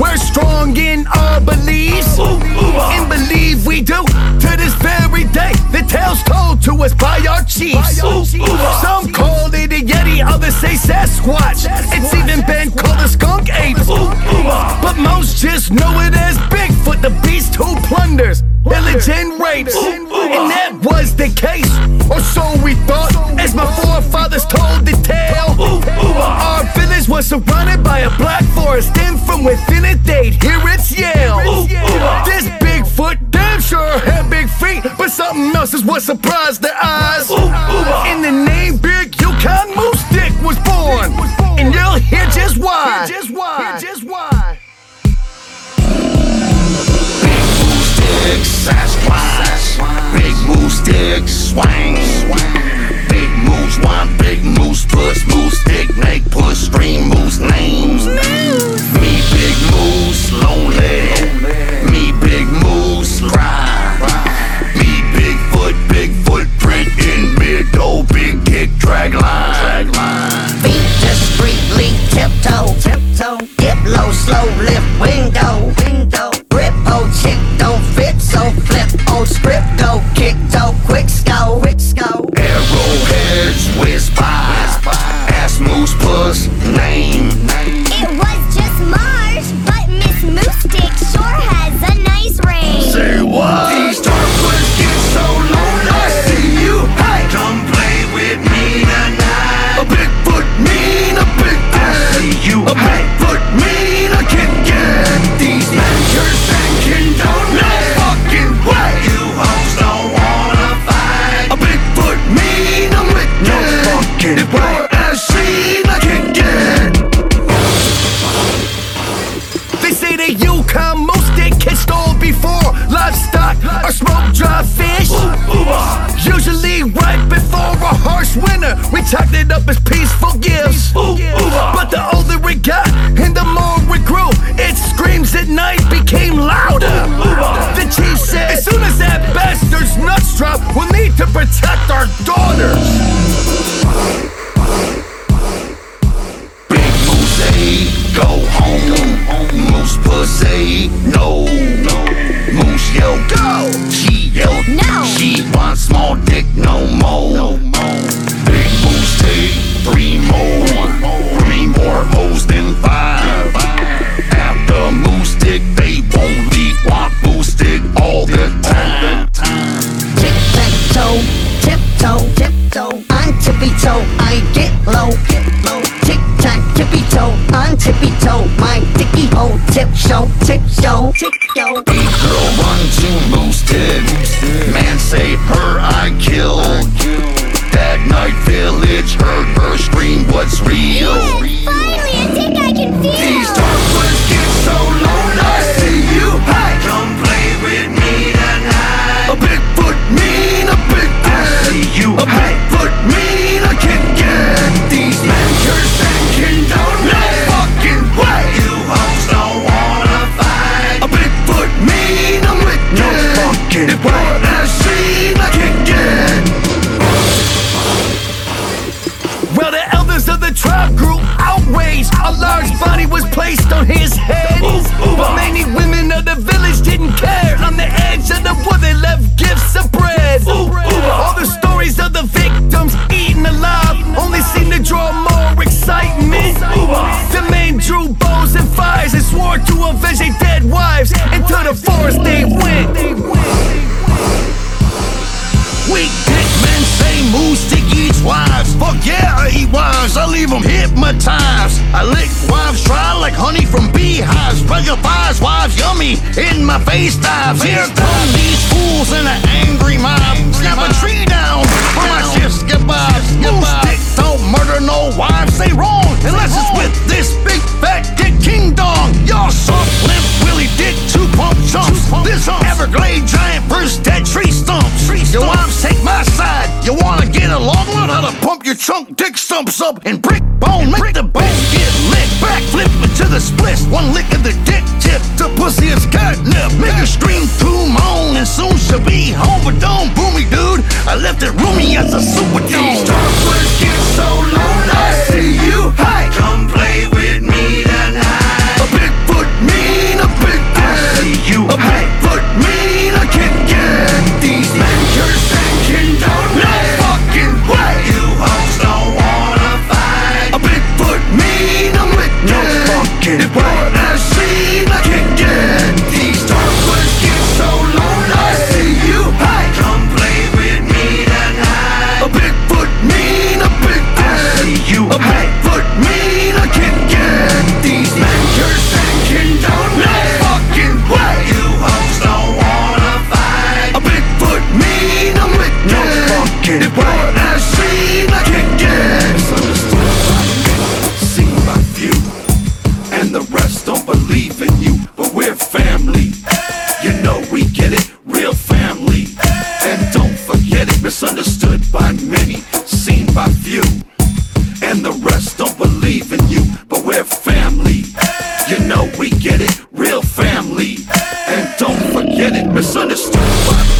We're strong in our beliefs and believe we do to this very day. The tales told to us by our chiefs. Some call it a Yeti, others say Sasquatch. It's even been called a skunk ape. But most just know it as Bigfoot, the beast who plunders, pillage and rapes. And that was the case, or so we thought, as my forefathers told the tale. Our village was surrounded by a black forest, and from within it else is what surprised their eyes. Ah. In the name Big Yukon Moose Dick was born, and you'll hear just why. Just why. Just why. Big Moose Dick, Sasquatch, big moose stick swang. Sco, quick sco. Arrowheads whiz by, ass moose puss name. Winter, we chopped it up as peaceful gifts. But the older it got and the more it grew, its screams at night became louder. The chief said, as soon as that bastard's nuts drop, we'll need to protect our daughters. Big Moose go home. Moose pussy, no. Moose yell, go. She yell, No. She wants small dick, no more. Tip show, tip A large body was placed on his head. But many women of the village Regular wives yummy in my face dives. Here come these fools in an angry mob. Snap a tree down for my get by. Moose dick don't murder no wives. Say wrong unless it's with this big fat dick king dong. Y'all soft limp willy dick two pump chumps. This Everglade giant burst dead tree stumps. Your wives take my side. You wanna pump your chunk dick stumps up and brick bone. Make the bones get licked. Backflip into the split. One lick of the dick tip. The pussy is catnip. Make her scream to moan and soon she'll be home. But get it, real family. And don't forget it, misunderstood.